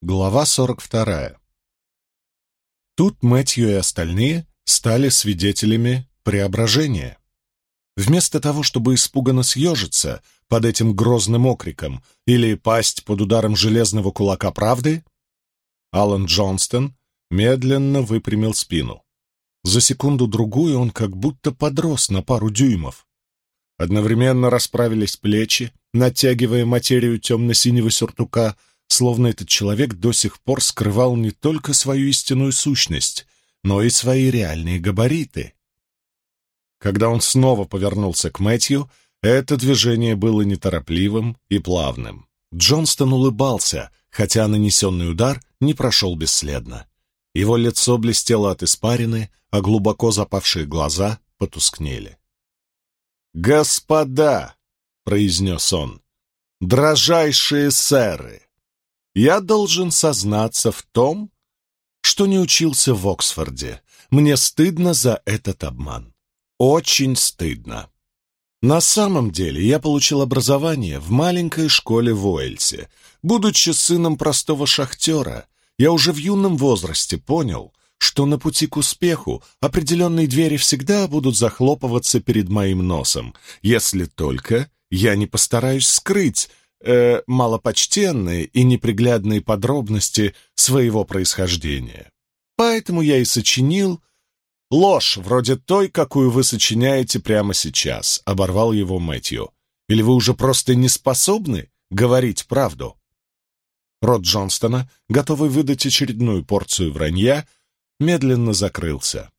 Глава 42. Тут Мэтью и остальные стали свидетелями преображения. Вместо того, чтобы испуганно съежиться под этим грозным окриком или пасть под ударом железного кулака правды, Алан Джонстон медленно выпрямил спину. За секунду-другую он как будто подрос на пару дюймов. Одновременно расправились плечи, натягивая материю темно-синего сюртука, словно этот человек до сих пор скрывал не только свою истинную сущность, но и свои реальные габариты. Когда он снова повернулся к Мэтью, это движение было неторопливым и плавным. Джонстон улыбался, хотя нанесенный удар не прошел бесследно. Его лицо блестело от испарины, а глубоко запавшие глаза потускнели. «Господа!» — произнес он. «Дрожайшие сэры! Я должен сознаться в том, что не учился в Оксфорде. Мне стыдно за этот обман. Очень стыдно. На самом деле я получил образование в маленькой школе в Уэльсе. Будучи сыном простого шахтера, я уже в юном возрасте понял, что на пути к успеху определенные двери всегда будут захлопываться перед моим носом, если только я не постараюсь скрыть э, малопочтенные и неприглядные подробности своего происхождения. Поэтому я и сочинил ложь, вроде той, какую вы сочиняете прямо сейчас, — оборвал его Мэтью. Или вы уже просто не способны говорить правду? Рот Джонстона, готовый выдать очередную порцию вранья, медленно закрылся.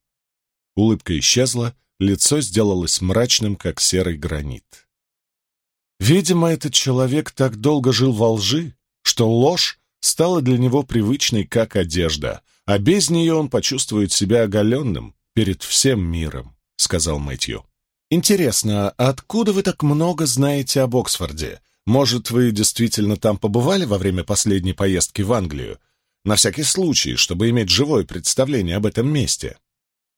Улыбка исчезла, лицо сделалось мрачным, как серый гранит. Видимо, этот человек так долго жил во лжи, что ложь стала для него привычной, как одежда, а без нее он почувствует себя оголенным перед всем миром, — сказал Мэтью. «Интересно, откуда вы так много знаете об Оксфорде? Может, вы действительно там побывали во время последней поездки в Англию? На всякий случай, чтобы иметь живое представление об этом месте.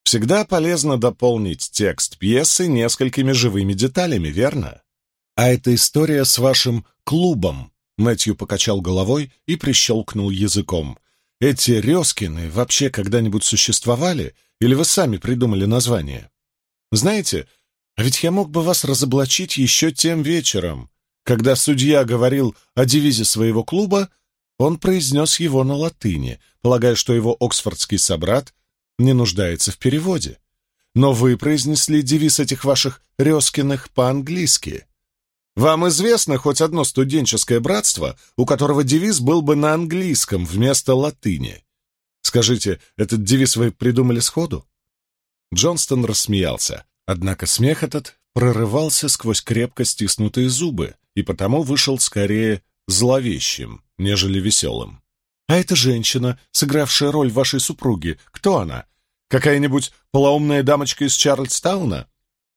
Всегда полезно дополнить текст пьесы несколькими живыми деталями, верно? А эта история с вашим клубом, Мэтью покачал головой и прищелкнул языком. Эти Резкины вообще когда-нибудь существовали, или вы сами придумали название? Знаете, а ведь я мог бы вас разоблачить еще тем вечером. Когда судья говорил о девизе своего клуба, он произнес его на латыни, полагая, что его оксфордский собрат не нуждается в переводе. Но вы произнесли девиз этих ваших Резкиных по-английски. Вам известно хоть одно студенческое братство, у которого девиз был бы на английском вместо латыни? Скажите, этот девиз вы придумали сходу?» Джонстон рассмеялся, однако смех этот прорывался сквозь крепко стиснутые зубы и потому вышел скорее зловещим, нежели веселым. «А эта женщина, сыгравшая роль вашей супруги, кто она? Какая-нибудь полоумная дамочка из Чарльстауна?»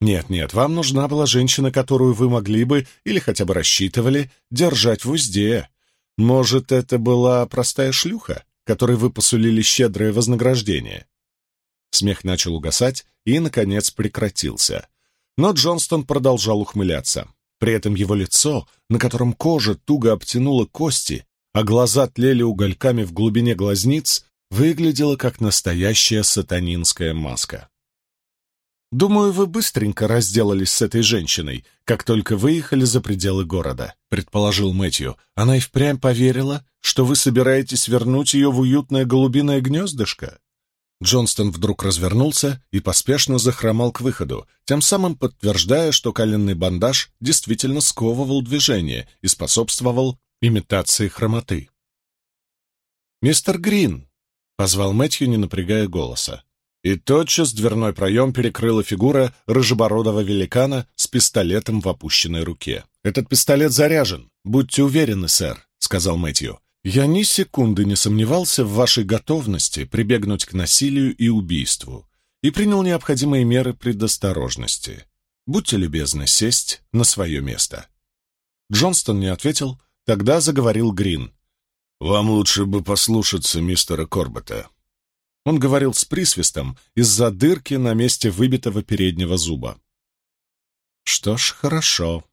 Нет-нет, вам нужна была женщина, которую вы могли бы, или хотя бы рассчитывали, держать в узде. Может, это была простая шлюха, которой вы посулили щедрое вознаграждение?» Смех начал угасать и, наконец, прекратился. Но Джонстон продолжал ухмыляться. При этом его лицо, на котором кожа туго обтянула кости, а глаза тлели угольками в глубине глазниц, выглядело как настоящая сатанинская маска. «Думаю, вы быстренько разделались с этой женщиной, как только выехали за пределы города», — предположил Мэтью. «Она и впрямь поверила, что вы собираетесь вернуть ее в уютное голубиное гнездышко?» Джонстон вдруг развернулся и поспешно захромал к выходу, тем самым подтверждая, что коленный бандаж действительно сковывал движение и способствовал имитации хромоты. «Мистер Грин!» — позвал Мэтью, не напрягая голоса. И тотчас дверной проем перекрыла фигура рыжебородого великана с пистолетом в опущенной руке. «Этот пистолет заряжен, будьте уверены, сэр», — сказал Мэтью. «Я ни секунды не сомневался в вашей готовности прибегнуть к насилию и убийству и принял необходимые меры предосторожности. Будьте любезны сесть на свое место». Джонстон не ответил, тогда заговорил Грин. «Вам лучше бы послушаться мистера Корбета. Он говорил с присвистом из-за дырки на месте выбитого переднего зуба. «Что ж, хорошо.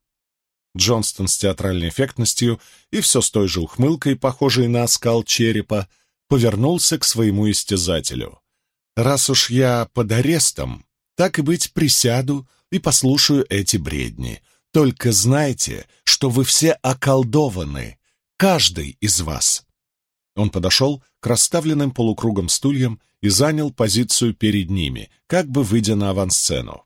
Джонстон с театральной эффектностью и все с той же ухмылкой, похожей на оскал черепа, повернулся к своему истязателю. «Раз уж я под арестом, так и быть присяду и послушаю эти бредни. Только знайте, что вы все околдованы, каждый из вас». Он подошел к расставленным полукругом стульям и занял позицию перед ними, как бы выйдя на авансцену.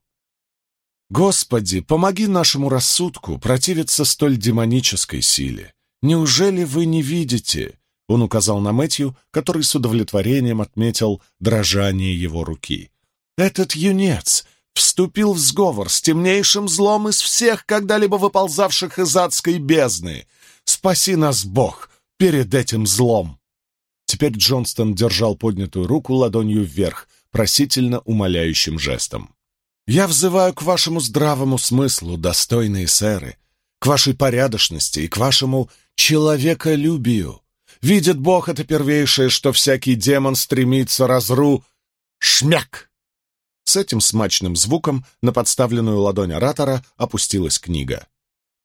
Господи, помоги нашему рассудку противиться столь демонической силе. Неужели вы не видите? Он указал на Мэтью, который с удовлетворением отметил дрожание его руки. Этот юнец вступил в сговор с темнейшим злом из всех когда-либо выползавших из адской бездны. Спаси нас, Бог, перед этим злом. Теперь Джонстон держал поднятую руку ладонью вверх, просительно умоляющим жестом. Я взываю к вашему здравому смыслу, достойные сэры, к вашей порядочности и к вашему человеколюбию. Видит Бог это первейшее, что всякий демон стремится разру... Шмяк! С этим смачным звуком на подставленную ладонь оратора опустилась книга.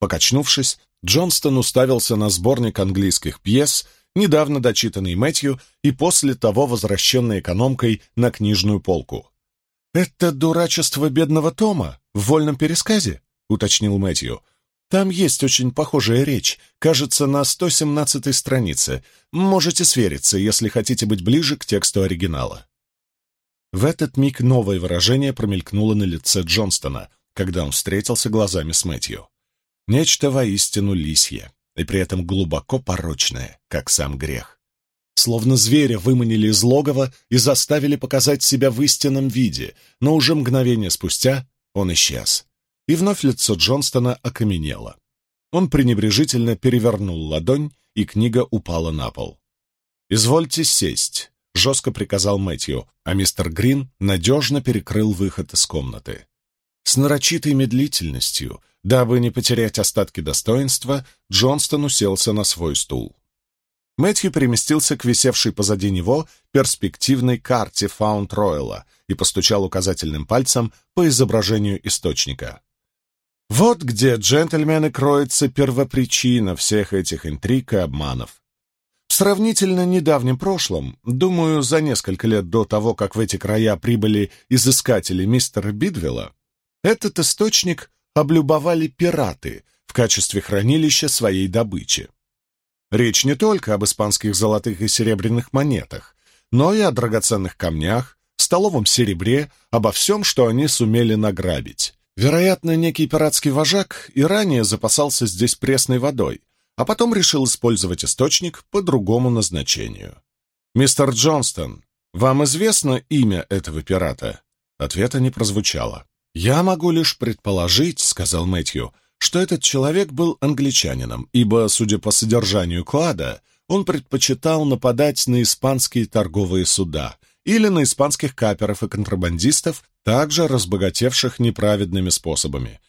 Покачнувшись, Джонстон уставился на сборник английских пьес, недавно дочитанный Мэтью и после того возвращенный экономкой на книжную полку. «Это дурачество бедного Тома в вольном пересказе?» — уточнил Мэтью. «Там есть очень похожая речь, кажется, на 117-й странице. Можете свериться, если хотите быть ближе к тексту оригинала». В этот миг новое выражение промелькнуло на лице Джонстона, когда он встретился глазами с Мэтью. Нечто воистину лисье, и при этом глубоко порочное, как сам грех. Словно зверя выманили из логова и заставили показать себя в истинном виде, но уже мгновение спустя он исчез. И вновь лицо Джонстона окаменело. Он пренебрежительно перевернул ладонь, и книга упала на пол. «Извольте сесть», — жестко приказал Мэтью, а мистер Грин надежно перекрыл выход из комнаты. С нарочитой медлительностью, дабы не потерять остатки достоинства, Джонстон уселся на свой стул. Мэтью переместился к висевшей позади него перспективной карте Фаунд-Ройла и постучал указательным пальцем по изображению источника. Вот где, джентльмены, кроется первопричина всех этих интриг и обманов. В сравнительно недавнем прошлом, думаю, за несколько лет до того, как в эти края прибыли изыскатели мистера Бидвелла, этот источник облюбовали пираты в качестве хранилища своей добычи. Речь не только об испанских золотых и серебряных монетах, но и о драгоценных камнях, столовом серебре, обо всем, что они сумели награбить. Вероятно, некий пиратский вожак и ранее запасался здесь пресной водой, а потом решил использовать источник по другому назначению. «Мистер Джонстон, вам известно имя этого пирата?» Ответа не прозвучало. «Я могу лишь предположить», — сказал Мэтью, что этот человек был англичанином, ибо, судя по содержанию клада, он предпочитал нападать на испанские торговые суда или на испанских каперов и контрабандистов, также разбогатевших неправедными способами.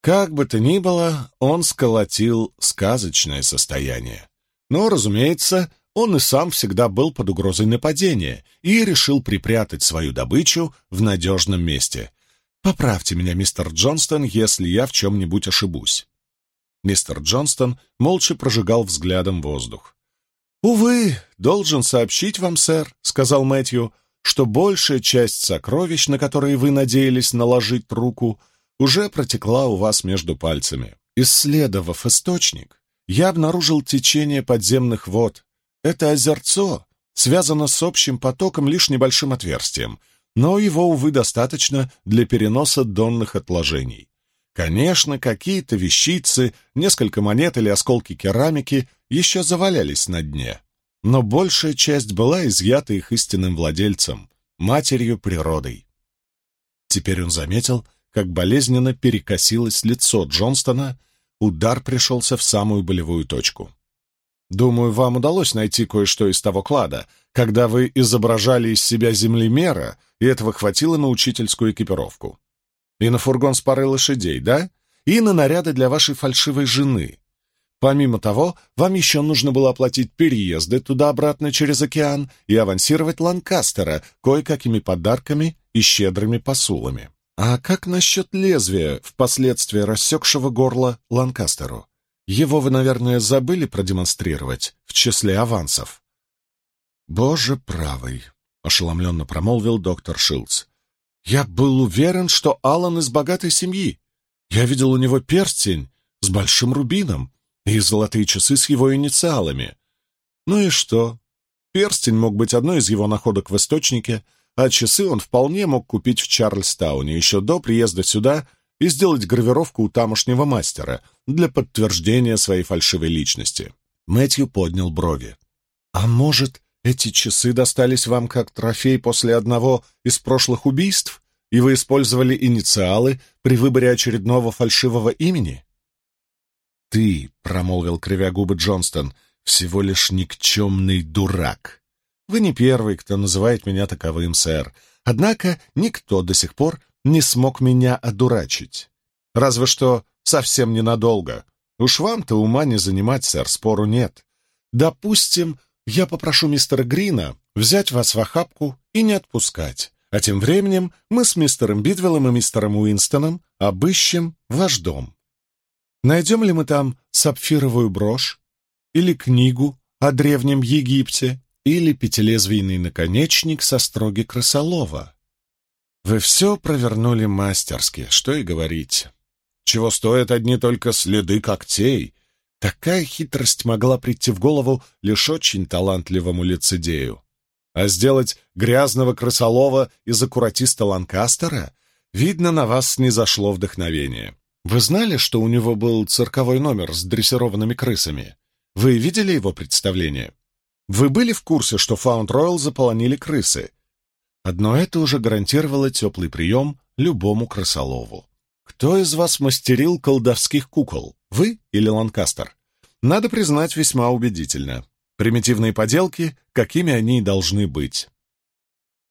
Как бы то ни было, он сколотил сказочное состояние. Но, разумеется, он и сам всегда был под угрозой нападения и решил припрятать свою добычу в надежном месте — Поправьте меня, мистер Джонстон, если я в чем-нибудь ошибусь. Мистер Джонстон молча прожигал взглядом воздух. «Увы, должен сообщить вам, сэр», — сказал Мэтью, «что большая часть сокровищ, на которые вы надеялись наложить руку, уже протекла у вас между пальцами. Исследовав источник, я обнаружил течение подземных вод. Это озерцо связано с общим потоком лишь небольшим отверстием — но его, увы, достаточно для переноса донных отложений. Конечно, какие-то вещицы, несколько монет или осколки керамики еще завалялись на дне, но большая часть была изъята их истинным владельцем, матерью природой. Теперь он заметил, как болезненно перекосилось лицо Джонстона, удар пришелся в самую болевую точку. «Думаю, вам удалось найти кое-что из того клада, когда вы изображали из себя землемера, и этого хватило на учительскую экипировку. И на фургон с парой лошадей, да? И на наряды для вашей фальшивой жены. Помимо того, вам еще нужно было оплатить переезды туда-обратно через океан и авансировать Ланкастера кое-какими подарками и щедрыми посулами. «А как насчет лезвия, впоследствии рассекшего горло Ланкастеру? Его вы, наверное, забыли продемонстрировать в числе авансов?» «Боже правый!» — ошеломленно промолвил доктор Шилдс. «Я был уверен, что Аллан из богатой семьи. Я видел у него перстень с большим рубином и золотые часы с его инициалами. Ну и что? Перстень мог быть одной из его находок в источнике, а часы он вполне мог купить в Чарльстауне еще до приезда сюда и сделать гравировку у тамошнего мастера для подтверждения своей фальшивой личности. Мэтью поднял брови. «А может, эти часы достались вам как трофей после одного из прошлых убийств, и вы использовали инициалы при выборе очередного фальшивого имени?» «Ты», — промолвил кривя губы Джонстон, — «всего лишь никчемный дурак. Вы не первый, кто называет меня таковым, сэр. Однако никто до сих пор не смог меня одурачить. Разве что совсем ненадолго. Уж вам-то ума не занимать, сэр, спору нет. Допустим, я попрошу мистера Грина взять вас в охапку и не отпускать. А тем временем мы с мистером Бидвеллом и мистером Уинстоном обыщем ваш дом. Найдем ли мы там сапфировую брошь или книгу о Древнем Египте, или пятилезвийный наконечник со строги крысолова. Вы все провернули мастерски, что и говорить. Чего стоят одни только следы когтей. Такая хитрость могла прийти в голову лишь очень талантливому лицедею. А сделать грязного крысолова из аккуратиста Ланкастера, видно, на вас не зашло вдохновение. Вы знали, что у него был цирковой номер с дрессированными крысами? Вы видели его представление? Вы были в курсе, что Фаунд-Ройл заполонили крысы? Одно это уже гарантировало теплый прием любому крысолову. Кто из вас мастерил колдовских кукол, вы или Ланкастер? Надо признать, весьма убедительно. Примитивные поделки, какими они и должны быть.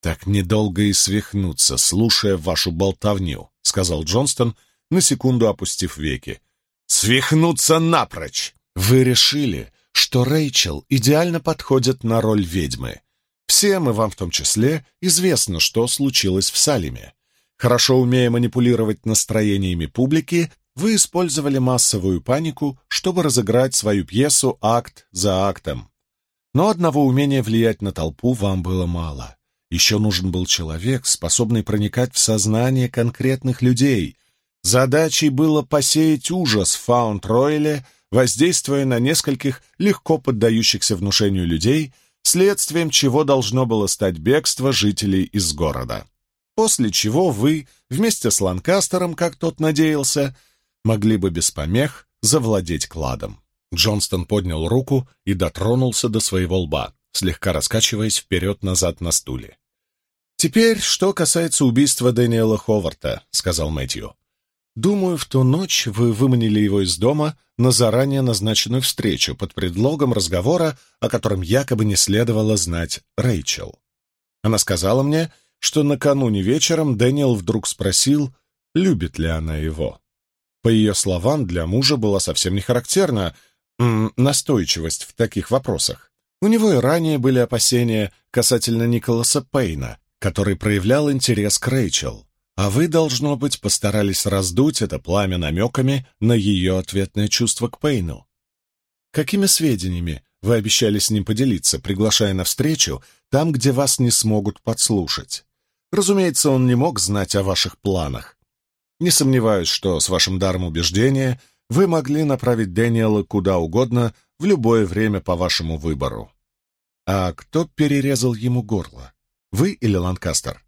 «Так недолго и свихнуться, слушая вашу болтовню», — сказал Джонстон, на секунду опустив веки. «Свихнуться напрочь! Вы решили, что Рэйчел идеально подходит на роль ведьмы. Всем, и вам в том числе, известно, что случилось в Салиме. Хорошо умея манипулировать настроениями публики, вы использовали массовую панику, чтобы разыграть свою пьесу акт за актом. Но одного умения влиять на толпу вам было мало. Еще нужен был человек, способный проникать в сознание конкретных людей. Задачей было посеять ужас в Фаунд-Ройле, воздействуя на нескольких легко поддающихся внушению людей, следствием чего должно было стать бегство жителей из города. После чего вы, вместе с Ланкастером, как тот надеялся, могли бы без помех завладеть кладом. Джонстон поднял руку и дотронулся до своего лба, слегка раскачиваясь вперед-назад на стуле. «Теперь, что касается убийства Дэниела Ховарта», — сказал Мэтью. Думаю, в ту ночь вы выманили его из дома на заранее назначенную встречу под предлогом разговора, о котором якобы не следовало знать Рэйчел. Она сказала мне, что накануне вечером Дэниел вдруг спросил, любит ли она его. По ее словам, для мужа была совсем не характерна настойчивость в таких вопросах. У него и ранее были опасения касательно Николаса Пейна, который проявлял интерес к Рэйчел. А вы, должно быть, постарались раздуть это пламя намеками на ее ответное чувство к Пейну. Какими сведениями вы обещали с ним поделиться, приглашая на встречу там, где вас не смогут подслушать? Разумеется, он не мог знать о ваших планах. Не сомневаюсь, что с вашим даром убеждения вы могли направить Дэниела куда угодно в любое время по вашему выбору. А кто перерезал ему горло? Вы или Ланкастер?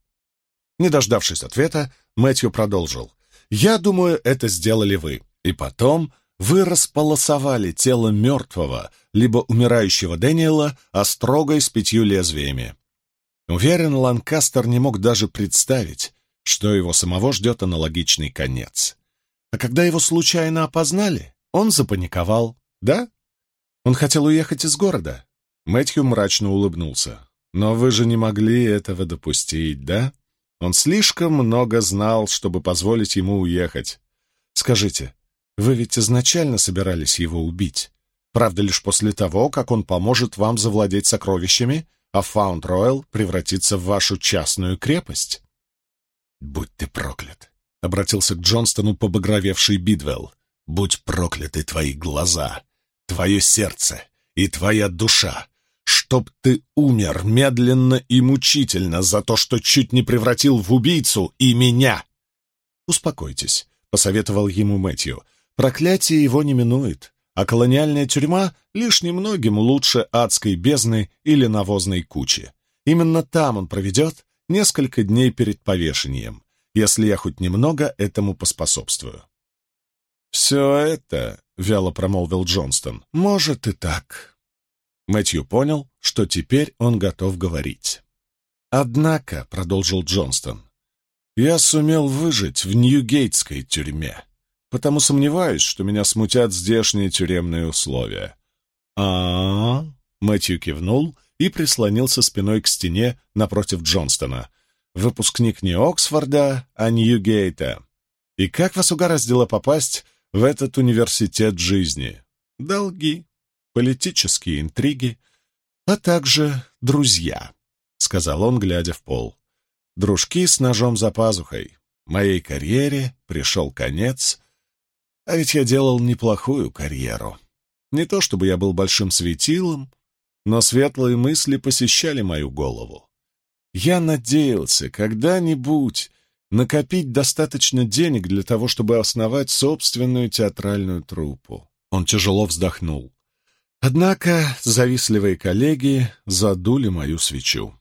Не дождавшись ответа, Мэтью продолжил. «Я думаю, это сделали вы. И потом вы располосовали тело мертвого, либо умирающего Дэниела острогой с пятью лезвиями. Уверен, Ланкастер не мог даже представить, что его самого ждет аналогичный конец. А когда его случайно опознали, он запаниковал. Да? Он хотел уехать из города. Мэтью мрачно улыбнулся. Но вы же не могли этого допустить, да? Он слишком много знал, чтобы позволить ему уехать. Скажите, вы ведь изначально собирались его убить? Правда, лишь после того, как он поможет вам завладеть сокровищами, а Фаунд Ройл превратится в вашу частную крепость? «Будь ты проклят!» — обратился к Джонстону побагровевший Бидвелл. «Будь прокляты твои глаза, твое сердце и твоя душа, чтоб ты умер медленно и мучительно за то, что чуть не превратил в убийцу и меня!» «Успокойтесь», — посоветовал ему Мэтью. «Проклятие его не минует, а колониальная тюрьма лишь немногим лучше адской бездны или навозной кучи. Именно там он проведет несколько дней перед повешением, если я хоть немного этому поспособствую». «Все это», — вяло промолвил Джонстон, — «может и так». Мэтью понял, что теперь он готов говорить. «Однако», — продолжил Джонстон, — «я сумел выжить в Ньюгейтской тюрьме, потому сомневаюсь, что меня смутят здешние тюремные условия». «А-а-а», — Мэтью кивнул и прислонился спиной к стене напротив Джонстона. «Выпускник не Оксфорда, а Ньюгейта. И как вас угораздило попасть в этот университет жизни? Долги, политические интриги, а также друзья», — сказал он, глядя в пол. «Дружки с ножом за пазухой. Моей карьере пришел конец, а ведь я делал неплохую карьеру. Не то чтобы я был большим светилом, но светлые мысли посещали мою голову. Я надеялся когда-нибудь накопить достаточно денег для того, чтобы основать собственную театральную труппу. Он тяжело вздохнул. Однако завистливые коллеги задули мою свечу.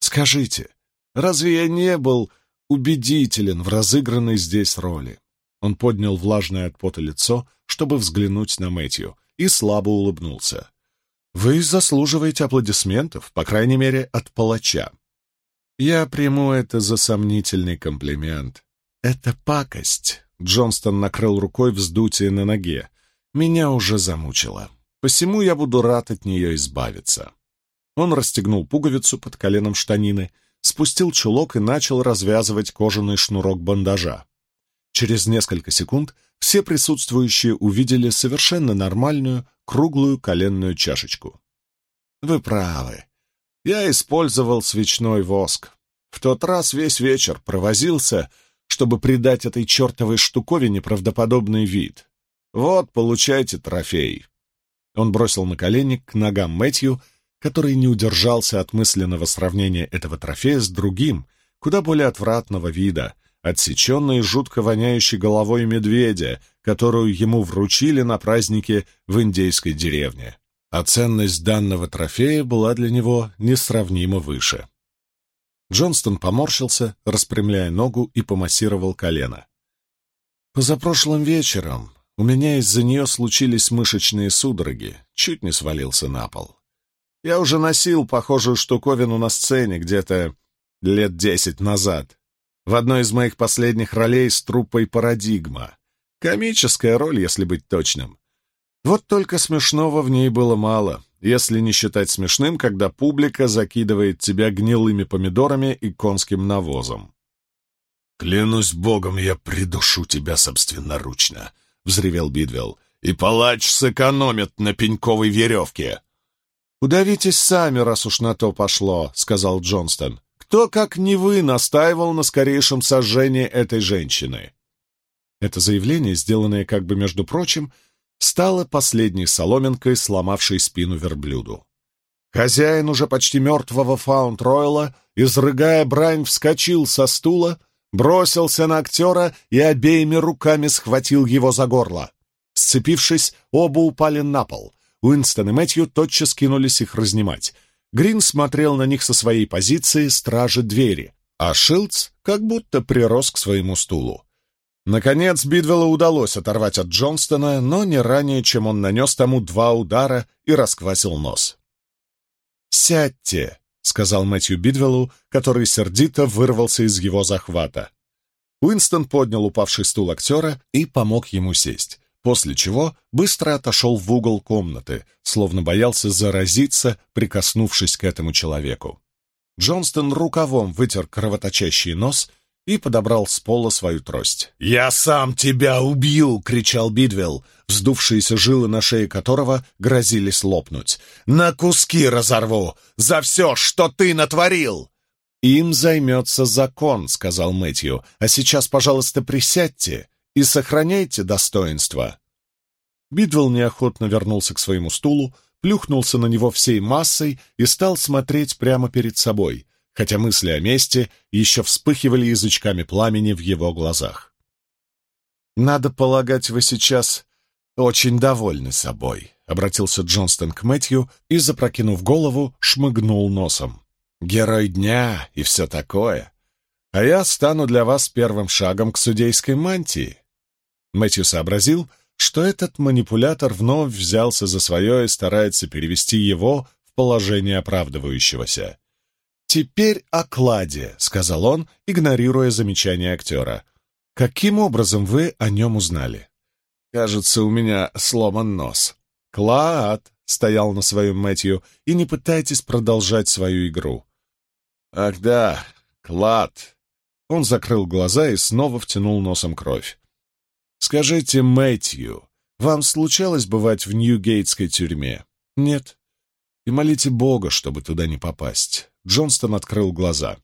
Скажите, разве я не был убедителен в разыгранной здесь роли? Он поднял влажное от пота лицо, чтобы взглянуть на Мэтью, и слабо улыбнулся. Вы заслуживаете аплодисментов, по крайней мере, от палача. Я приму это за сомнительный комплимент. Это пакость. Джонстон накрыл рукой вздутие на ноге. Меня уже замучило. Посему я буду рад от нее избавиться. Он расстегнул пуговицу под коленом штанины, спустил чулок и начал развязывать кожаный шнурок бандажа. Через несколько секунд все присутствующие увидели совершенно нормальную, круглую коленную чашечку. «Вы правы. Я использовал свечной воск. В тот раз весь вечер провозился, чтобы придать этой чертовой штуковине правдоподобный вид. Вот, получайте трофей». Он бросил на колени к ногам Мэтью, который не удержался от мысленного сравнения этого трофея с другим, куда более отвратного вида, отсеченной жутко воняющей головой медведя, которую ему вручили на празднике в индейской деревне. А ценность данного трофея была для него несравнимо выше. Джонстон поморщился, распрямляя ногу и помассировал колено. «Позапрошлым вечером у меня из-за нее случились мышечные судороги, чуть не свалился на пол. Я уже носил похожую штуковину на сцене где-то лет десять назад, в одной из моих последних ролей с труппой «Парадигма». Комическая роль, если быть точным. Вот только смешного в ней было мало, если не считать смешным, когда публика закидывает тебя гнилыми помидорами и конским навозом. «Клянусь богом, я придушу тебя собственноручно», — взревел Бидвелл, — «и палач сэкономит на пеньковой веревке». «Удавитесь сами, раз уж на то пошло», — сказал Джонстон. «Кто, как не вы, настаивал на скорейшем сожжении этой женщины?» Это заявление, сделанное как бы между прочим, стало последней соломинкой, сломавшей спину верблюду. Хозяин уже почти мертвого Фаунд-Ройла, изрыгая брань, вскочил со стула, бросился на актера и обеими руками схватил его за горло. Сцепившись, оба упали на пол. Уинстон и Мэтью тотчас кинулись их разнимать. Грин смотрел на них со своей позиции стражи двери, а Шилдс как будто прирос к своему стулу. Наконец Бидвеллу удалось оторвать от Джонстона, но не ранее, чем он нанес тому два удара и расквасил нос. «Сядьте», — сказал Мэтью Бидвеллу, который сердито вырвался из его захвата. Уинстон поднял упавший стул актера и помог ему сесть, после чего быстро отошел в угол комнаты, словно боялся заразиться, прикоснувшись к этому человеку. Джонстон рукавом вытер кровоточащий нос и подобрал с пола свою трость. «Я сам тебя убью!» — кричал Бидвелл, вздувшиеся жилы на шее которого грозились лопнуть. «На куски разорву! За все, что ты натворил!» «Им займется закон», — сказал Мэтью. «А сейчас, пожалуйста, присядьте и сохраняйте достоинство». Бидвелл неохотно вернулся к своему стулу, плюхнулся на него всей массой и стал смотреть прямо перед собой, хотя мысли о мести еще вспыхивали язычками пламени в его глазах. «Надо полагать, вы сейчас очень довольны собой», — обратился Джонстон к Мэтью и, запрокинув голову, шмыгнул носом. «Герой дня и все такое. А я стану для вас первым шагом к судейской мантии». Мэтью сообразил, что этот манипулятор вновь взялся за свое и старается перевести его в положение оправдывающегося. «Теперь о кладе», — сказал он, игнорируя замечание актера. «Каким образом вы о нем узнали?» «Кажется, у меня сломан нос». «Клад», — стоял на своем Мэтью, — «и не пытайтесь продолжать свою игру». «Ах да, клад». Он закрыл глаза и снова втянул носом кровь. «Скажите, Мэтью, вам случалось бывать в Ньюгейтской тюрьме?» «Нет». «И молите Бога, чтобы туда не попасть». Джонстон открыл глаза.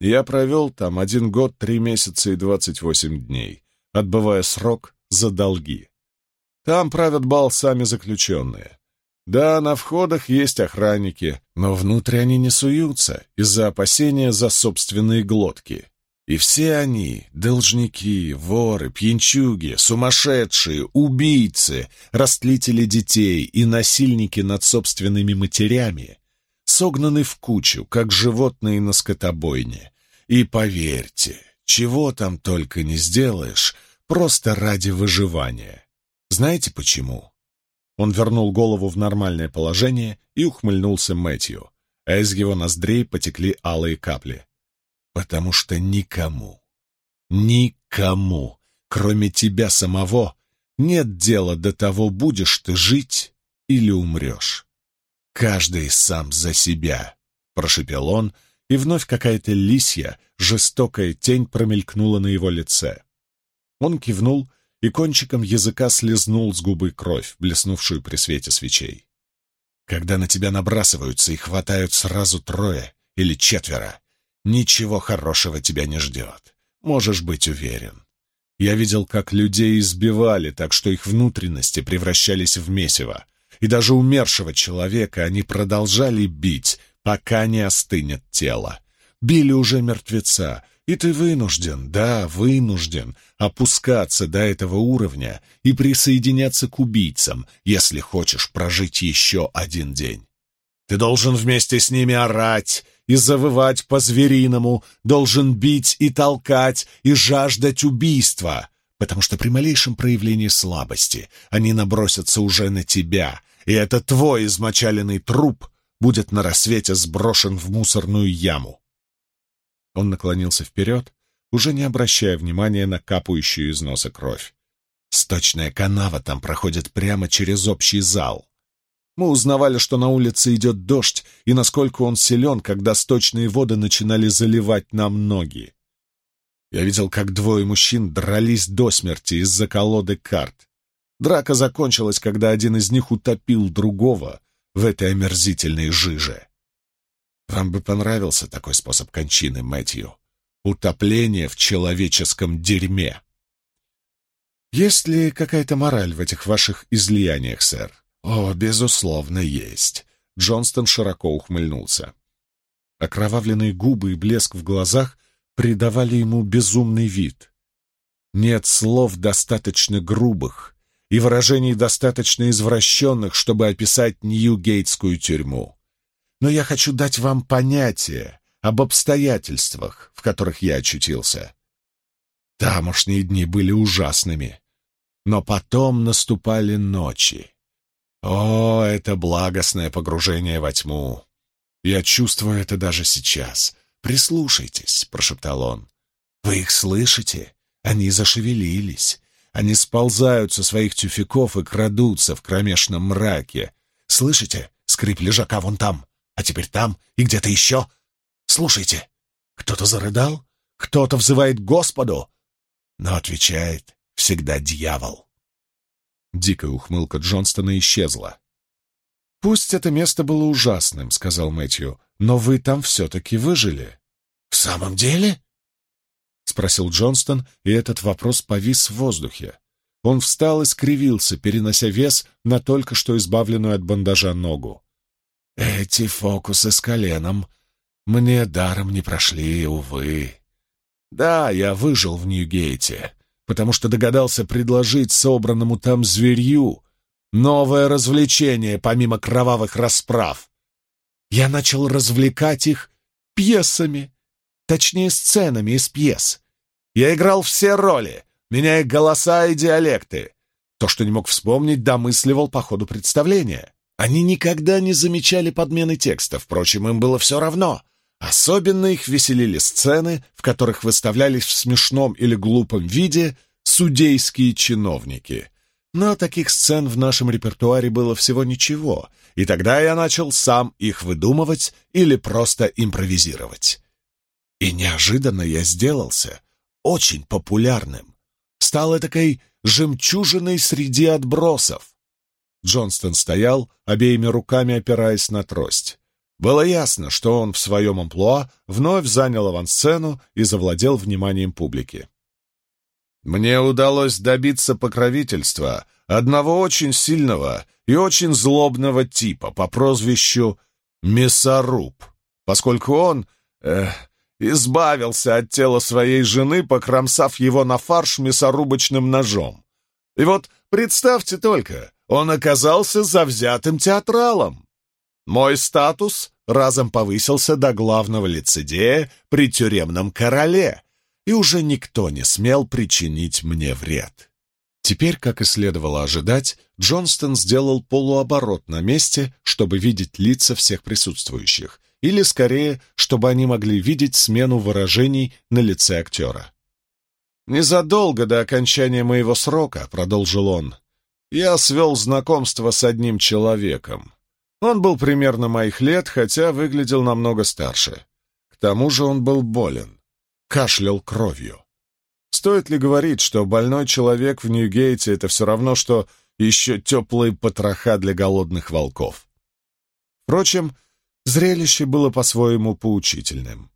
«Я провел там один год, три месяца и двадцать восемь дней, отбывая срок за долги. Там правят бал сами заключенные. Да, на входах есть охранники, но внутрь они не суются из-за опасения за собственные глотки. И все они — должники, воры, пьянчуги, сумасшедшие, убийцы, растлители детей и насильники над собственными матерями — согнаны в кучу, как животные на скотобойне. И поверьте, чего там только не сделаешь, просто ради выживания. Знаете почему? Он вернул голову в нормальное положение и ухмыльнулся Мэтью, а из его ноздрей потекли алые капли. Потому что никому, никому, кроме тебя самого, нет дела до того, будешь ты жить или умрешь. Каждый сам за себя, — прошепел он, и вновь какая-то лисья, жестокая тень промелькнула на его лице. Он кивнул и кончиком языка слезнул с губы кровь, блеснувшую при свете свечей. Когда на тебя набрасываются и хватают сразу трое или четверо, Ничего хорошего тебя не ждет. Можешь быть уверен. Я видел, как людей избивали, так что их внутренности превращались в месиво. И даже умершего человека они продолжали бить, пока не остынет тело. Били уже мертвеца, и ты вынужден, да, вынужден, опускаться до этого уровня и присоединяться к убийцам, если хочешь прожить еще один день. Ты должен вместе с ними орать и завывать по-звериному, должен бить и толкать и жаждать убийства, потому что при малейшем проявлении слабости они набросятся уже на тебя, и это твой измочаленный труп будет на рассвете сброшен в мусорную яму. Он наклонился вперед, уже не обращая внимания на капающую из носа кровь. Сточная канава там проходит прямо через общий зал. Мы узнавали, что на улице идет дождь, и насколько он силен, когда сточные воды начинали заливать нам ноги. Я видел, как двое мужчин дрались до смерти из-за колоды карт. Драка закончилась, когда один из них утопил другого в этой омерзительной жиже. Вам бы понравился такой способ кончины, Мэтью. Утопление в человеческом дерьме. Есть ли какая-то мораль в этих ваших излияниях, сэр? «О, безусловно, есть!» Джонстон широко ухмыльнулся. Окровавленные губы и блеск в глазах придавали ему безумный вид. Нет слов достаточно грубых и выражений достаточно извращенных, чтобы описать Нью-Гейтскую тюрьму. Но я хочу дать вам понятие об обстоятельствах, в которых я очутился. Тамошние дни были ужасными, но потом наступали ночи. О, это благостное погружение во тьму! Я чувствую это даже сейчас. Прислушайтесь, — прошептал он. Вы их слышите? Они зашевелились. Они сползают со своих тюфяков и крадутся в кромешном мраке. Слышите? Скрип лежака вон там, а теперь там и где-то еще. Слушайте, кто-то зарыдал, кто-то взывает Господу, но отвечает всегда дьявол. Дикая ухмылка Джонстона исчезла. «Пусть это место было ужасным», — сказал Мэтью, — «но вы там все-таки выжили». самом деле?» — спросил Джонстон, и этот вопрос повис в воздухе. Он встал и скривился, перенося вес на только что избавленную от бандажа ногу. «Эти фокусы с коленом мне даром не прошли, увы. Да, я выжил в Нью-Гейте, потому что догадался предложить собранному там зверью новое развлечение помимо кровавых расправ. Я начал развлекать их пьесами, точнее, сценами из пьес. Я играл все роли, меняя голоса и диалекты. То, что не мог вспомнить, домысливал по ходу представления. Они никогда не замечали подмены текста, впрочем, им было все равно. Особенно их веселили сцены, в которых выставлялись в смешном или глупом виде судейские чиновники. Но таких сцен в нашем репертуаре было всего ничего, и тогда я начал сам их выдумывать или просто импровизировать. И неожиданно я сделался очень популярным. Стал этакой жемчужиной среди отбросов. Джонстон стоял, обеими руками опираясь на трость. Было ясно, что он в своем амплуа вновь занял авансцену и завладел вниманием публики. Мне удалось добиться покровительства одного очень сильного и очень злобного типа по прозвищу Мясоруб, поскольку он э, избавился от тела своей жены, покромсав его на фарш мясорубочным ножом. И вот представьте только, он оказался завзятым театралом. Мой статус разом повысился до главного лицедея при тюремном короле, и уже никто не смел причинить мне вред. Теперь, как и следовало ожидать, Джонстон сделал полуоборот на месте, чтобы видеть лица всех присутствующих, или, скорее, чтобы они могли видеть смену выражений на лице актера. «Незадолго до окончания моего срока», — продолжил он, — «я свел знакомство с одним человеком. Он был примерно моих лет, хотя выглядел намного старше. К тому же он был болен, кашлял кровью. Стоит ли говорить, что больной человек в Ньюгейте — это все равно, что еще теплые потроха для голодных волков? Впрочем, зрелище было по-своему поучительным.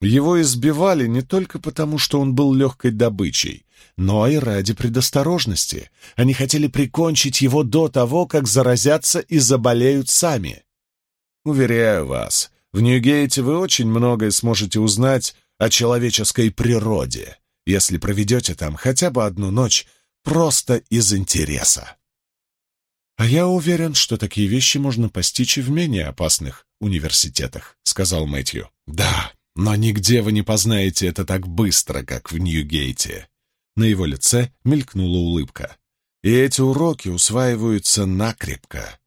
Его избивали не только потому, что он был легкой добычей, но и ради предосторожности. Они хотели прикончить его до того, как заразятся и заболеют сами. Уверяю вас, в Ньюгейте вы очень многое сможете узнать о человеческой природе, если проведете там хотя бы одну ночь просто из интереса. «А я уверен, что такие вещи можно постичь и в менее опасных университетах», — сказал Мэтью. «Да, но нигде вы не познаете это так быстро, как в Ньюгейте. На его лице мелькнула улыбка. И эти уроки усваиваются накрепко.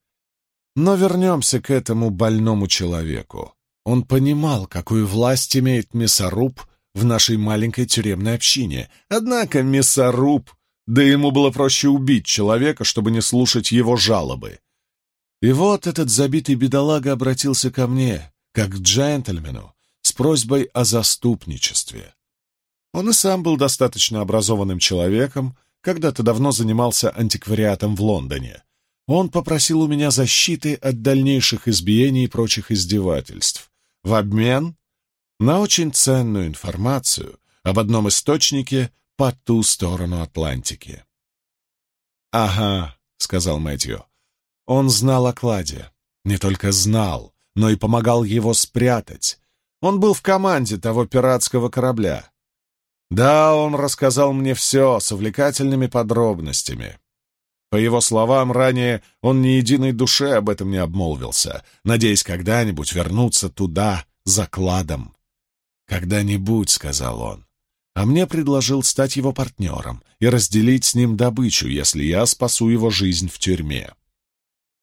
Но вернемся к этому больному человеку. Он понимал, какую власть имеет мясоруб в нашей маленькой тюремной общине. Однако мясоруб, да ему было проще убить человека, чтобы не слушать его жалобы. И вот этот забитый бедолага обратился ко мне, как к джентльмену, с просьбой о заступничестве. Он и сам был достаточно образованным человеком, когда-то давно занимался антиквариатом в Лондоне. Он попросил у меня защиты от дальнейших избиений и прочих издевательств в обмен на очень ценную информацию об одном источнике по ту сторону Атлантики. «Ага», — сказал Мэтью, — «он знал о кладе. Не только знал, но и помогал его спрятать, он был в команде того пиратского корабля. Да, он рассказал мне все с увлекательными подробностями. По его словам, ранее он ни единой душе об этом не обмолвился, надеясь когда-нибудь вернуться туда закладом. «Когда-нибудь», — сказал он, — а мне предложил стать его партнером и разделить с ним добычу, если я спасу его жизнь в тюрьме.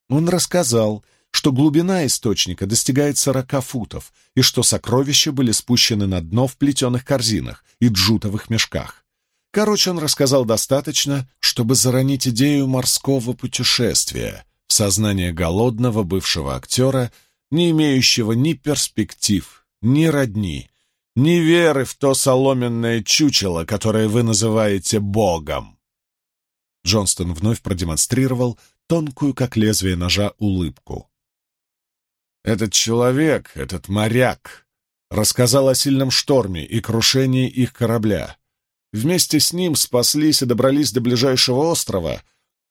Он рассказал, что глубина источника достигает сорока футов и что сокровища были спущены на дно в плетеных корзинах и джутовых мешках. Короче, он рассказал достаточно, чтобы заронить идею морского путешествия в сознание голодного бывшего актера, не имеющего ни перспектив, ни родни, ни веры в то соломенное чучело, которое вы называете Богом. Джонстон вновь продемонстрировал тонкую, как лезвие ножа, улыбку. Этот человек, этот моряк, рассказал о сильном шторме и крушении их корабля. Вместе с ним спаслись и добрались до ближайшего острова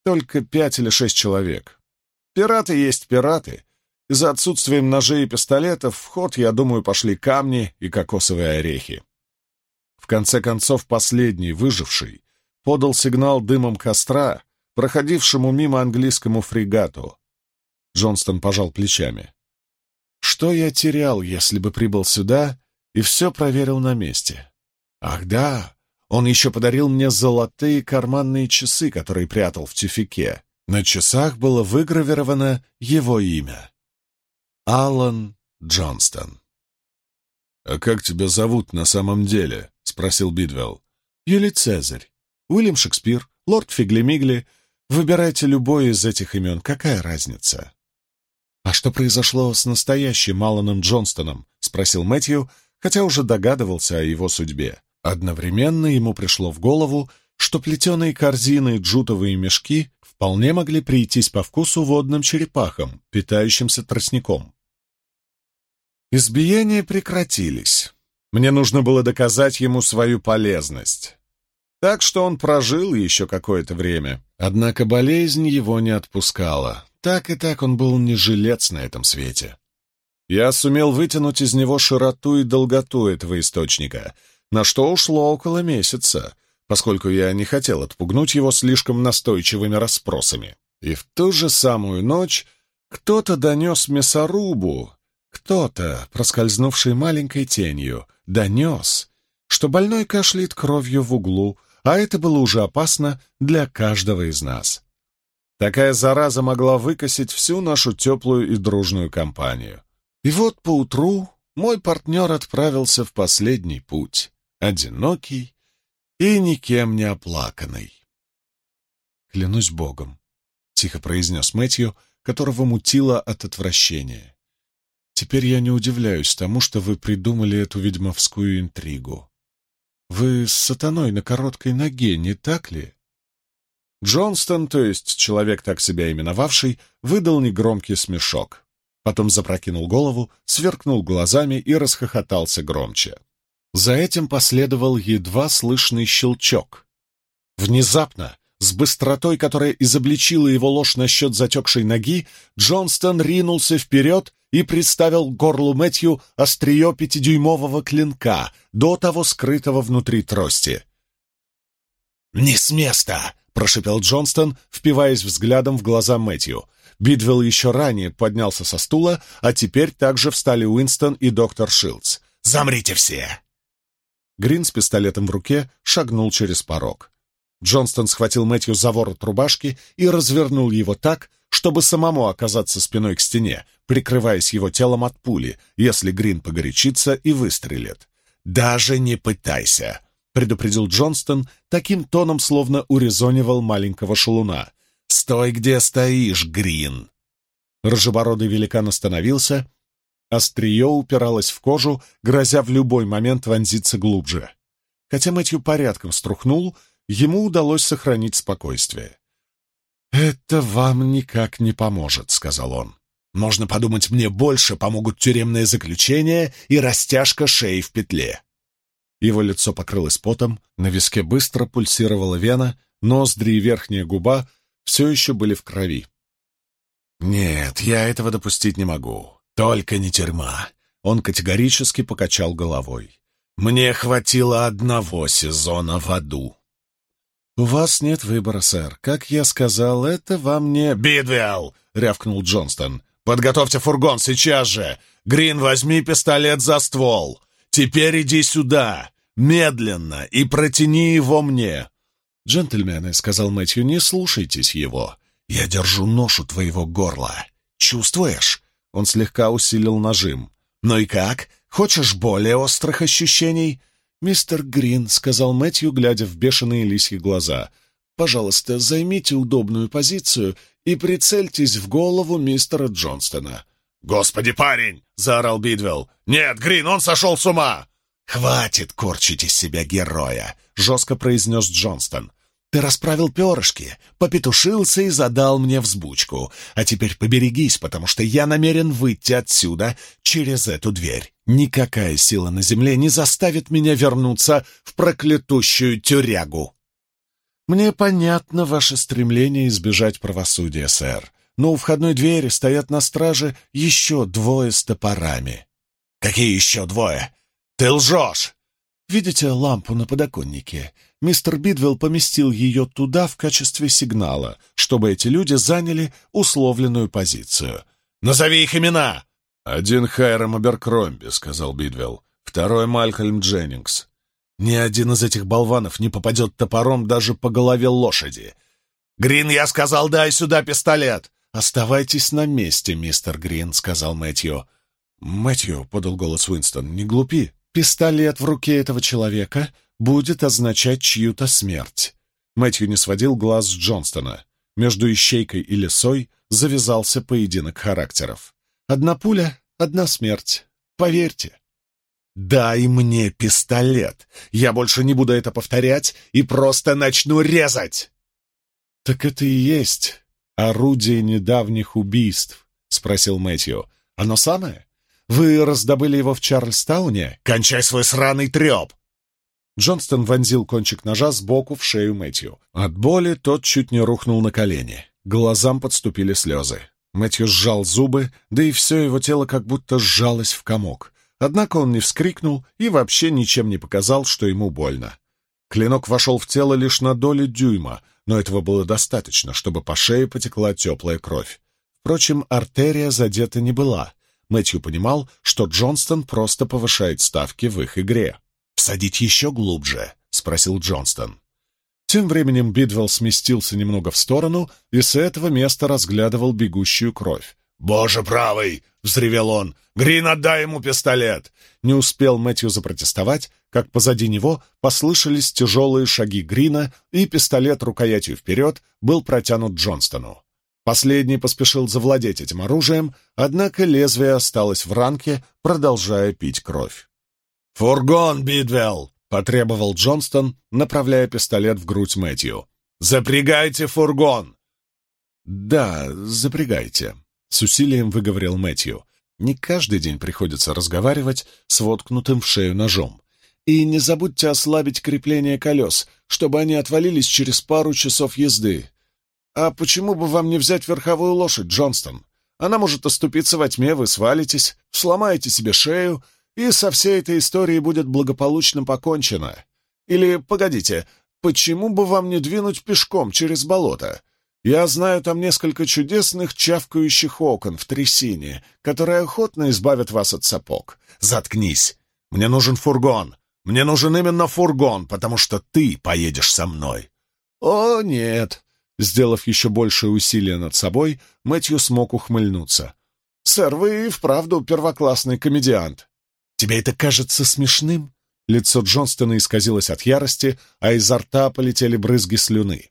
только пять или шесть человек. Пираты есть пираты. Из-за отсутствия ножей и пистолетов в ход, я думаю, пошли камни и кокосовые орехи. В конце концов, последний, выживший, подал сигнал дымом костра, проходившему мимо английскому фрегату. Джонстон пожал плечами. Что я терял, если бы прибыл сюда и все проверил на месте? Ах да, он еще подарил мне золотые карманные часы, которые прятал в тюфике. На часах было выгравировано его имя. Алан Джонстон. «А как тебя зовут на самом деле?» — спросил Бидвелл. «Юлий Цезарь, Уильям Шекспир, лорд Фигли-Мигли. Выбирайте любое из этих имен, какая разница?» «А что произошло с настоящим Аланом Джонстоном?» — спросил Мэтью, хотя уже догадывался о его судьбе. Одновременно ему пришло в голову, что плетеные корзины и джутовые мешки вполне могли прийтись по вкусу водным черепахам, питающимся тростником. Избиения прекратились. Мне нужно было доказать ему свою полезность. Так что он прожил еще какое-то время. Однако болезнь его не отпускала. Так и так он был не жилец на этом свете. Я сумел вытянуть из него широту и долготу этого источника, на что ушло около месяца, поскольку я не хотел отпугнуть его слишком настойчивыми расспросами. И в ту же самую ночь кто-то донес мясорубу, кто-то, проскользнувший маленькой тенью, донес, что больной кашляет кровью в углу, а это было уже опасно для каждого из нас. Такая зараза могла выкосить всю нашу теплую и дружную компанию. И вот поутру мой партнер отправился в последний путь, одинокий и никем не оплаканный. «Клянусь Богом», — тихо произнес Мэтью, которого мутило от отвращения. «Теперь я не удивляюсь тому, что вы придумали эту ведьмовскую интригу. Вы с сатаной на короткой ноге, не так ли?» Джонстон, то есть человек, так себя именовавший, выдал негромкий смешок. Потом запрокинул голову, сверкнул глазами и расхохотался громче. За этим последовал едва слышный щелчок. Внезапно, с быстротой, которая изобличила его ложь насчет затекшей ноги, Джонстон ринулся вперед и приставил горлу Мэтью острие пятидюймового клинка, до того скрытого внутри трости. «Не с места!» — прошепел Джонстон, впиваясь взглядом в глаза Мэтью. Бидвелл еще ранее поднялся со стула, а теперь также встали Уинстон и доктор Шилдс. «Замрите все!» Грин с пистолетом в руке шагнул через порог. Джонстон схватил Мэтью за ворот рубашки и развернул его так, чтобы самому оказаться спиной к стене, прикрываясь его телом от пули, если Грин погорячится и выстрелит. «Даже не пытайся!» — предупредил Джонстон таким тоном, словно урезонивал маленького шалуна. «Стой, где стоишь, Грин!» Рыжебородый великан остановился Острие упиралось в кожу, грозя в любой момент вонзиться глубже. Хотя Мэтью порядком струхнул, ему удалось сохранить спокойствие. «Это вам никак не поможет», — сказал он. «Можно подумать, мне больше помогут тюремное заключение и растяжка шеи в петле». Его лицо покрылось потом, на виске быстро пульсировала вена, ноздри и верхняя губа все еще были в крови. «Нет, я этого допустить не могу. «Только не тюрьма!» Он категорически покачал головой. «Мне хватило одного сезона в аду». «У вас нет выбора, сэр. Как я сказал, это вам не...» «Бидвелл!» — рявкнул Джонстон. «Подготовьте фургон сейчас же! Грин, возьми пистолет за ствол! Теперь иди сюда! Медленно! И протяни его мне!» «Джентльмены», — сказал Мэтью, — «не слушайтесь его. Я держу нож у твоего горла. Чувствуешь? Он слегка усилил нажим. «Ну и как? Хочешь более острых ощущений?» «Мистер Грин», — сказал Мэтью, глядя в бешеные лисьи глаза, — «пожалуйста, займите удобную позицию и прицельтесь в голову мистера Джонстона». «Господи, парень!» — заорал Бидвелл. «Нет, Грин, он сошел с ума!» «Хватит корчить из себя героя!» — жестко произнес Джонстон. Ты расправил перышки, попетушился и задал мне взбучку. А теперь поберегись, потому что я намерен выйти отсюда через эту дверь. Никакая сила на земле не заставит меня вернуться в проклятущую тюрягу. Мне понятно ваше стремление избежать правосудия, сэр, но у входной двери стоят на страже еще двое с топорами. Какие еще двое? Ты лжешь! Видите лампу на подоконнике? Мистер Бидвелл поместил ее туда в качестве сигнала, чтобы эти люди заняли условленную позицию. «Назови их имена!» «Один Хайрам Аберкромби», — сказал Бидвелл. «Второй Малькольм Дженнингс. Ни один из этих болванов не попадет топором даже по голове лошади. «Грин, я сказал, дай сюда пистолет!» «Оставайтесь на месте, мистер Грин», — сказал Мэтью. «Мэтью», — подал голос Уинстон, — «не глупи. Пистолет в руке этого человека будет означать чью-то смерть. Мэтью не сводил глаз с Джонстона. Между ищейкой и лесой завязался поединок характеров. Одна пуля, одна смерть. Поверьте. «Дай мне пистолет! Я больше не буду это повторять и просто начну резать!» «Так это и есть орудие недавних убийств?» — спросил Мэтью. «Оно самое? Вы раздобыли его в Чарльстауне? Кончай свой сраный треп!» Джонстон вонзил кончик ножа сбоку в шею Мэтью. От боли тот чуть не рухнул на колени. Глазам подступили слезы. Мэтью сжал зубы, да и все его тело как будто сжалось в комок. Однако он не вскрикнул и вообще ничем не показал, что ему больно. Клинок вошел в тело лишь на долю дюйма, но этого было достаточно, чтобы по шее потекла теплая кровь. Впрочем, артерия задета не была — Мэтью понимал, что Джонстон просто повышает ставки в их игре. «Всадить еще глубже?» — спросил Джонстон. Тем временем Бидвелл сместился немного в сторону и с этого места разглядывал бегущую кровь. «Боже правый!» — взревел он. «Грин, отдай ему пистолет!» Не успел Мэтью запротестовать, как позади него послышались тяжелые шаги Грина, и пистолет рукоятью вперед был протянут Джонстону. Последний поспешил завладеть этим оружием, однако лезвие осталось в ранке, продолжая пить кровь. «Фургон, Бидвелл!» — потребовал Джонстон, направляя пистолет в грудь Мэтью. «Запрягайте фургон!» «Да, запрягайте», — с усилием выговорил Мэтью. «Не каждый день приходится разговаривать с воткнутым в шею ножом. И не забудьте ослабить крепление колес, чтобы они отвалились через пару часов езды. «А почему бы вам не взять верховую лошадь, Джонстон? Она может оступиться во тьме, вы свалитесь, сломаете себе шею, и со всей этой историей будет благополучно покончено. Или, погодите, почему бы вам не двинуть пешком через болото? Я знаю там несколько чудесных чавкающих окон в трясине, которые охотно избавят вас от сапог. Заткнись! Мне нужен фургон! Мне нужен именно фургон, потому что ты поедешь со мной!» «О, нет!» Сделав еще большее усилие над собой, Мэтью смог ухмыльнуться. «Сэр, вы и вправду первоклассный комедиант. Тебе это кажется смешным?» Лицо Джонстона исказилось от ярости, а изо рта полетели брызги слюны.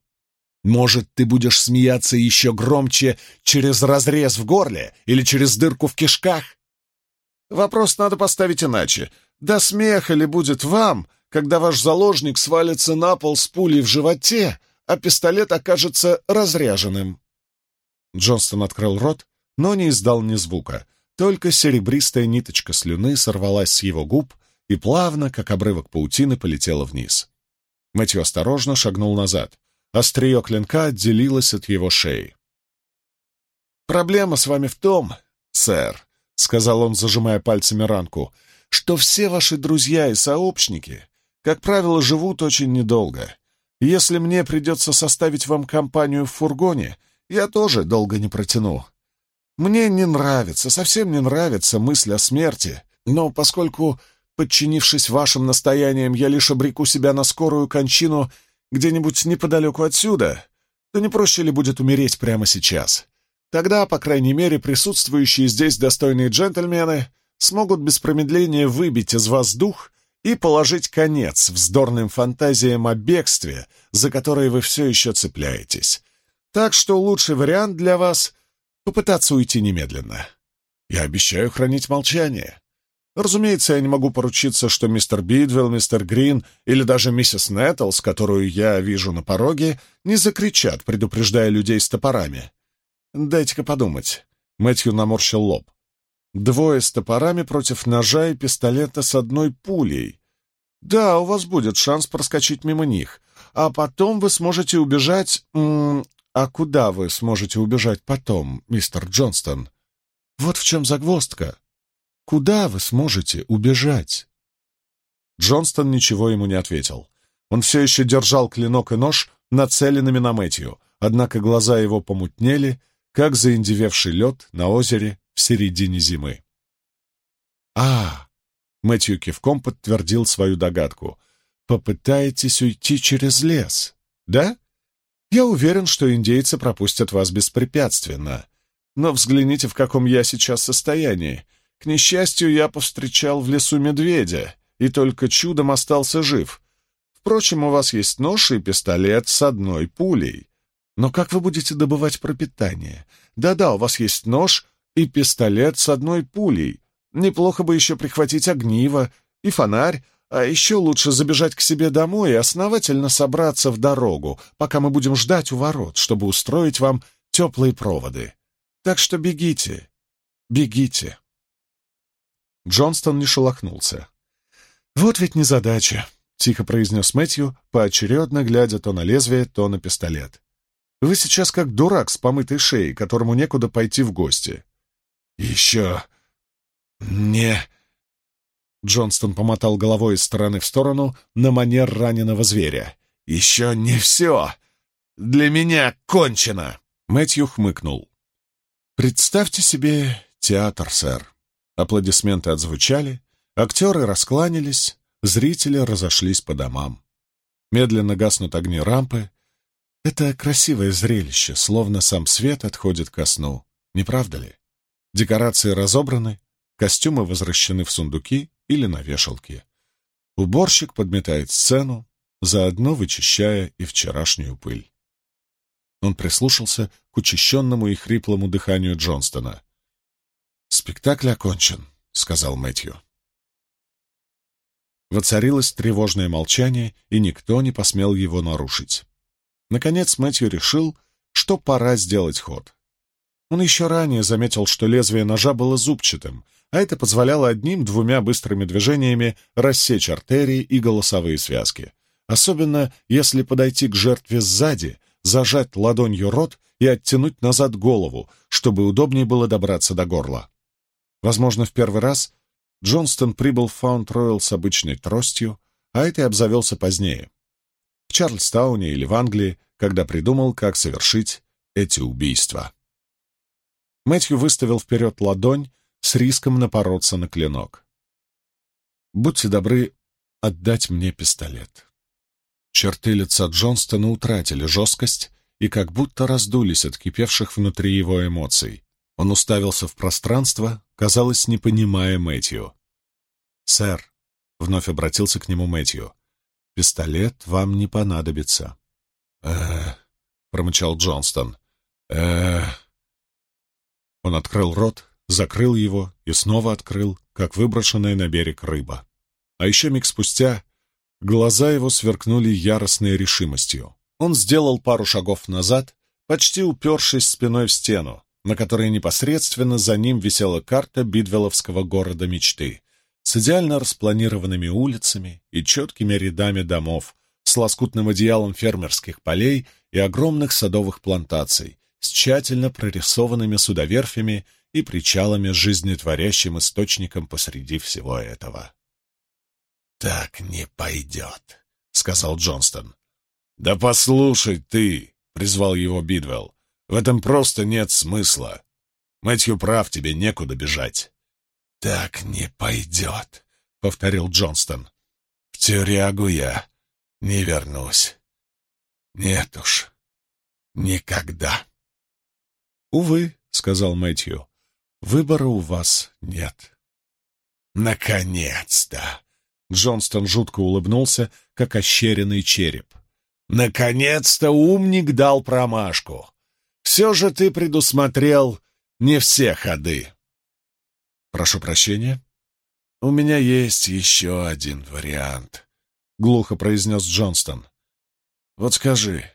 «Может, ты будешь смеяться еще громче через разрез в горле или через дырку в кишках?» «Вопрос надо поставить иначе. Да смеха ли будет вам, когда ваш заложник свалится на пол с пулей в животе, а пистолет окажется разряженным. Джонстон открыл рот, но не издал ни звука, только серебристая ниточка слюны сорвалась с его губ и плавно, как обрывок паутины, полетела вниз. Мэтью осторожно шагнул назад. Острие клинка отделилось от его шеи. «Проблема с вами в том, сэр», — сказал он, зажимая пальцами ранку, «что все ваши друзья и сообщники, как правило, живут очень недолго. Если мне придется составить вам компанию в фургоне, я тоже долго не протяну. Мне не нравится, совсем не нравится мысль о смерти, но поскольку, подчинившись вашим настояниям, я лишь обреку себя на скорую кончину где-нибудь неподалеку отсюда, то не проще ли будет умереть прямо сейчас? Тогда, по крайней мере, присутствующие здесь достойные джентльмены смогут без промедления выбить из вас дух и положить конец вздорным фантазиям о бегстве, за которые вы все еще цепляетесь. Так что лучший вариант для вас — попытаться уйти немедленно. Я обещаю хранить молчание. Разумеется, я не могу поручиться, что мистер Бидвелл, мистер Грин или даже миссис Нэттлс, которую я вижу на пороге, не закричат, предупреждая людей с топорами. Дайте-ка подумать. Мэтью наморщил лоб. Двое с топорами против ножа и пистолета с одной пулей. Да, у вас будет шанс проскочить мимо них, а потом вы сможете убежать... А куда вы сможете убежать потом, мистер Джонстон? Вот в чем загвоздка. Куда вы сможете убежать?» Джонстон ничего ему не ответил. Он все еще держал клинок и нож нацеленными на Мэтью, однако глаза его помутнели, как заиндевевший лед на озере в середине зимы. «А!» — Мэтью кивком подтвердил свою догадку. «Попытаетесь уйти через лес, да? Я уверен, что индейцы пропустят вас беспрепятственно. Но взгляните, в каком я сейчас состоянии. К несчастью, я повстречал в лесу медведя и только чудом остался жив. Впрочем, у вас есть нож и пистолет с одной пулей. Но как вы будете добывать пропитание? Да-да, у вас есть нож и пистолет с одной пулей. Неплохо бы еще прихватить огниво и фонарь, а еще лучше забежать к себе домой и основательно собраться в дорогу, пока мы будем ждать у ворот, чтобы устроить вам теплые проводы. Так что бегите, бегите. Джонстон не шелохнулся. «Вот ведь незадача», — тихо произнес Мэтью, поочередно глядя то на лезвие, то на пистолет. «Вы сейчас как дурак с помытой шеей, которому некуда пойти в гости». «Еще не...» Джонстон помотал головой из стороны в сторону на манер раненого зверя. «Еще не все! Для меня кончено!» Мэтью хмыкнул. «Представьте себе театр, сэр. Аплодисменты отзвучали, актеры раскланялись, зрители разошлись по домам. Медленно гаснут огни рампы. Это красивое зрелище, словно сам свет отходит ко сну. Не правда ли? Декорации разобраны, костюмы возвращены в сундуки или на вешалки. Уборщик подметает сцену, заодно вычищая и вчерашнюю пыль. Он прислушался к учащенному и хриплому дыханию Джонстона. «Спектакль окончен», — сказал Мэтью. Воцарилось тревожное молчание, и никто не посмел его нарушить. Наконец Мэтью решил, что пора сделать ход. Он еще ранее заметил, что лезвие ножа было зубчатым, а это позволяло одним-двумя быстрыми движениями рассечь артерии и голосовые связки. Особенно, если подойти к жертве сзади, зажать ладонью рот и оттянуть назад голову, чтобы удобнее было добраться до горла. Возможно, в первый раз Джонстон прибыл в Фаунд-Ройл с обычной тростью, а этой обзавелся позднее. В Чарльстауне или в Англии, когда придумал, как совершить эти убийства. Мэтью выставил вперед ладонь с риском напороться на клинок. «Будьте добры отдать мне пистолет». Черты лица Джонстона утратили жесткость и как будто раздулись от кипевших внутри его эмоций. Он уставился в пространство, казалось, не понимая Мэтью. «Сэр», — вновь обратился к нему Мэтью, — «пистолет вам не понадобится». «Э-э», промычал Джонстон. э Он открыл рот, закрыл его и снова открыл, как выброшенная на берег рыба. А еще миг спустя глаза его сверкнули яростной решимостью. Он сделал пару шагов назад, почти упершись спиной в стену, на которой непосредственно за ним висела карта Бидвеловского города мечты с идеально распланированными улицами и четкими рядами домов, с лоскутным одеялом фермерских полей и огромных садовых плантаций, с тщательно прорисованными судоверфями и причалами с жизнетворящим источником посреди всего этого. «Так не пойдет», — сказал Джонстон. «Да послушай ты», — призвал его Бидвелл. В этом просто нет смысла. Мэтью прав, тебе некуда бежать. — Так не пойдет, — повторил Джонстон. — В тюрягу я не вернусь. Нет уж, никогда. — Увы, — сказал Мэтью, — выбора у вас нет. — Наконец-то! Джонстон жутко улыбнулся, как ощеренный череп. Наконец-то умник дал промашку. Все же ты предусмотрел не все ходы. Прошу прощения. «У меня есть еще один вариант», — глухо произнес Джонстон. «Вот скажи,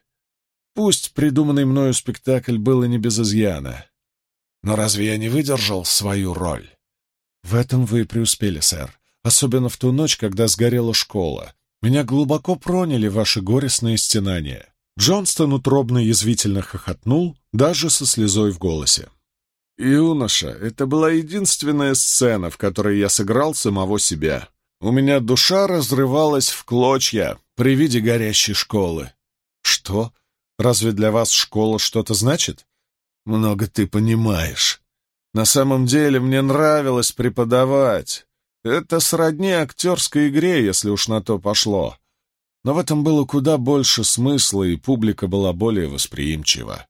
пусть придуманный мною спектакль был и не без изъяна, но разве я не выдержал свою роль?» «В этом вы преуспели, сэр, особенно в ту ночь, когда сгорела школа. Меня глубоко проняли ваши горестные стенания». Джонстон утробно язвительно хохотнул, даже со слезой в голосе. «Юноша, это была единственная сцена, в которой я сыграл самого себя. У меня душа разрывалась в клочья при виде горящей школы». «Что? Разве для вас школа что-то значит?» «Много ты понимаешь. На самом деле мне нравилось преподавать. Это сродни актерской игре, если уж на то пошло. Но в этом было куда больше смысла, и публика была более восприимчива.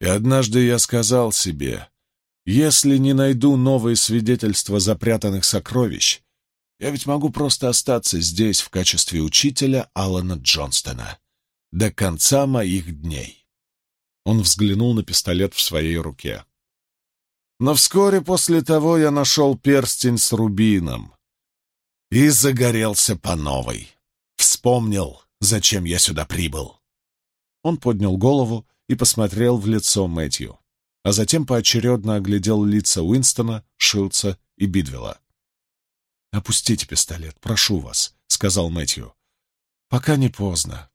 И однажды я сказал себе, если не найду новые свидетельства запрятанных сокровищ, я ведь могу просто остаться здесь в качестве учителя Алана Джонстона до конца моих дней. Он взглянул на пистолет в своей руке. Но вскоре после того я нашел перстень с рубином и загорелся по новой. Вспомнил, зачем я сюда прибыл. Он поднял голову и посмотрел в лицо Мэтью а затем поочередно оглядел лица Уинстона, Шилца и Бидвелла. «Опустите пистолет, прошу вас», — сказал Мэтью. «Пока не поздно».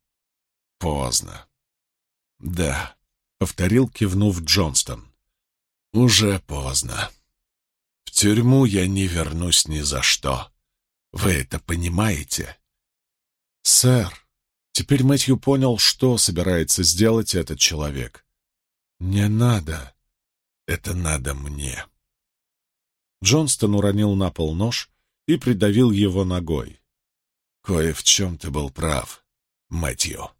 «Поздно». «Да», — повторил, кивнув Джонстон. «Уже поздно. В тюрьму я не вернусь ни за что. Вы это понимаете?» «Сэр», теперь Мэтью понял, что собирается сделать этот человек. «Не надо», это надо мне. Джонстон уронил на пол нож и придавил его ногой. Кое в чем ты был прав, Мэтью.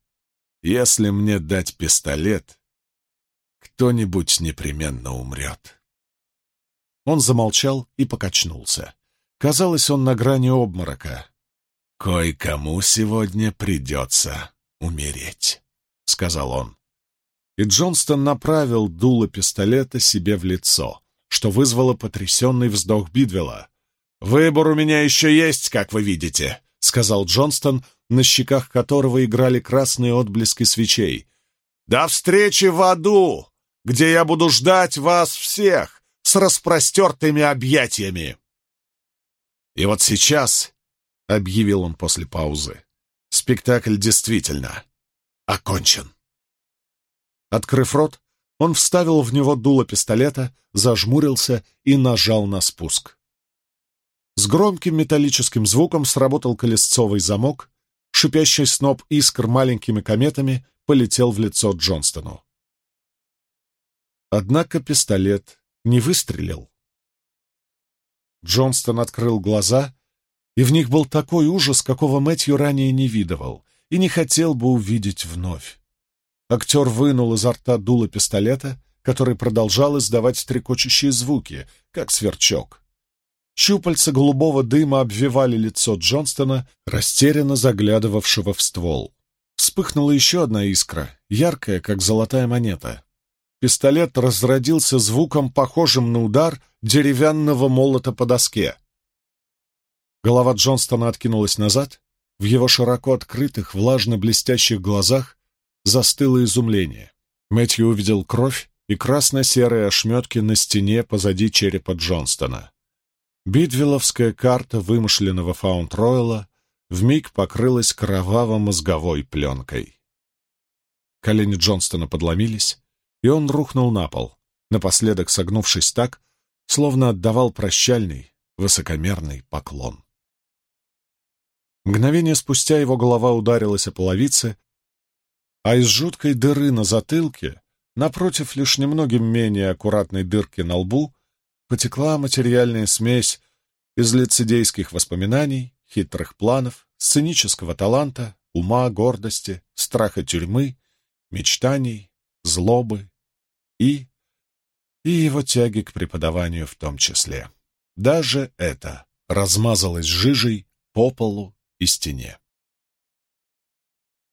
Если мне дать пистолет, кто-нибудь непременно умрет. Он замолчал и покачнулся. Казалось, он на грани обморока. «Кое-кому сегодня придется умереть», — сказал он и Джонстон направил дуло пистолета себе в лицо, что вызвало потрясенный вздох Бидвелла. «Выбор у меня еще есть, как вы видите», — сказал Джонстон, на щеках которого играли красные отблески свечей. «До встречи в аду, где я буду ждать вас всех с распростертыми объятиями!» «И вот сейчас», — объявил он после паузы, — «спектакль действительно окончен». Открыв рот, он вставил в него дуло пистолета, зажмурился и нажал на спуск. С громким металлическим звуком сработал колесцовый замок, шипящий сноп искр маленькими кометами полетел в лицо Джонстону. Однако пистолет не выстрелил. Джонстон открыл глаза, и в них был такой ужас, какого Мэтью ранее не видывал и не хотел бы увидеть вновь. Актер вынул изо рта дуло пистолета, который продолжал издавать стрекочущие звуки, как сверчок. Щупальца голубого дыма обвивали лицо Джонстона, растерянно заглядывавшего в ствол. Вспыхнула еще одна искра, яркая, как золотая монета. Пистолет разродился звуком, похожим на удар деревянного молота по доске. Голова Джонстона откинулась назад, в его широко открытых, влажно-блестящих глазах застыло изумление. Мэтью увидел кровь и красно-серые ошметки на стене позади черепа Джонстона. Бидвилловская карта вымышленного Фаунд-Ройла вмиг покрылась кроваво-мозговой пленкой. Колени Джонстона подломились, и он рухнул на пол, напоследок согнувшись так, словно отдавал прощальный, высокомерный поклон. Мгновение спустя его голова ударилась о половице, а из жуткой дыры на затылке, напротив лишь немногим менее аккуратной дырки на лбу, потекла материальная смесь из лицедейских воспоминаний, хитрых планов, сценического таланта, ума, гордости, страха тюрьмы, мечтаний, злобы и... и его тяги к преподаванию в том числе. Даже это размазалось жижей по полу и стене.